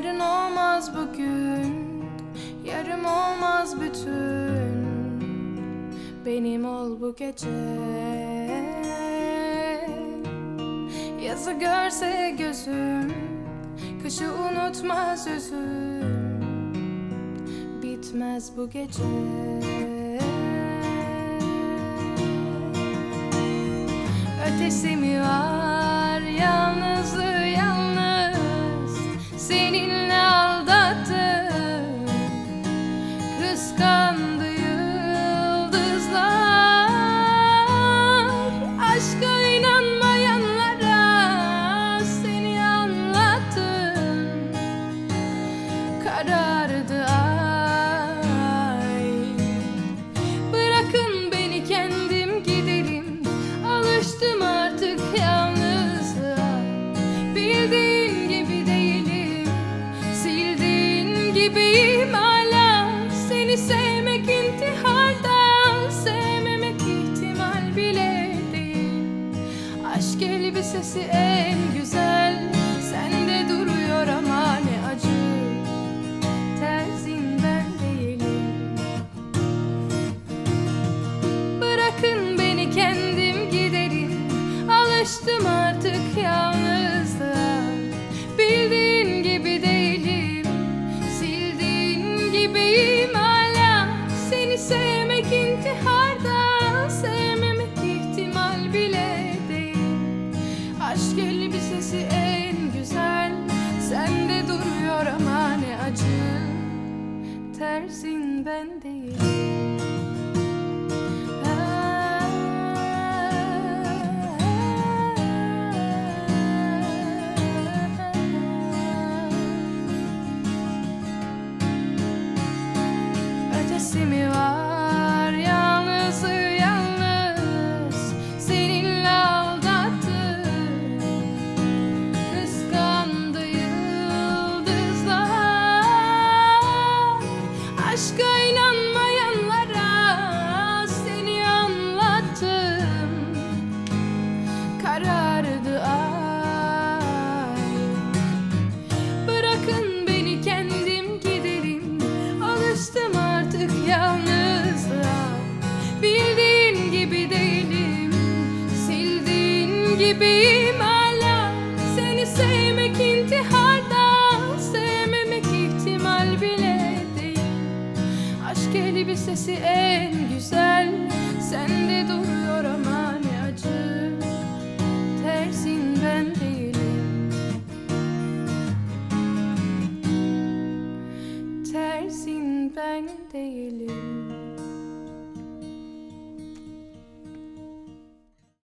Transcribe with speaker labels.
Speaker 1: Yarın olmaz bugün Yarım olmaz bütün. Benim ol bu gece. Yazı görse gözüm Kışı unutmaz üzüm Bitmez bu gece. Ötesi mi singing gibiyim hala. Seni sevmek intiharda Sevmemek ihtimal bile değil. Aşk elbisesi en güzel Sende duruyor ama ne acı. Terzin ben değilim. Bırakın beni kendim giderim. Alıştım artık yalnızlığa Ben değilim Ötesi mi var gibiyim hala. Seni sevmek intiharda Sevmemek ihtimal bile değil. Aşk elbisesi en güzel Sende duruyor ama ne acı. Tersin ben değilim. Tersin ben değilim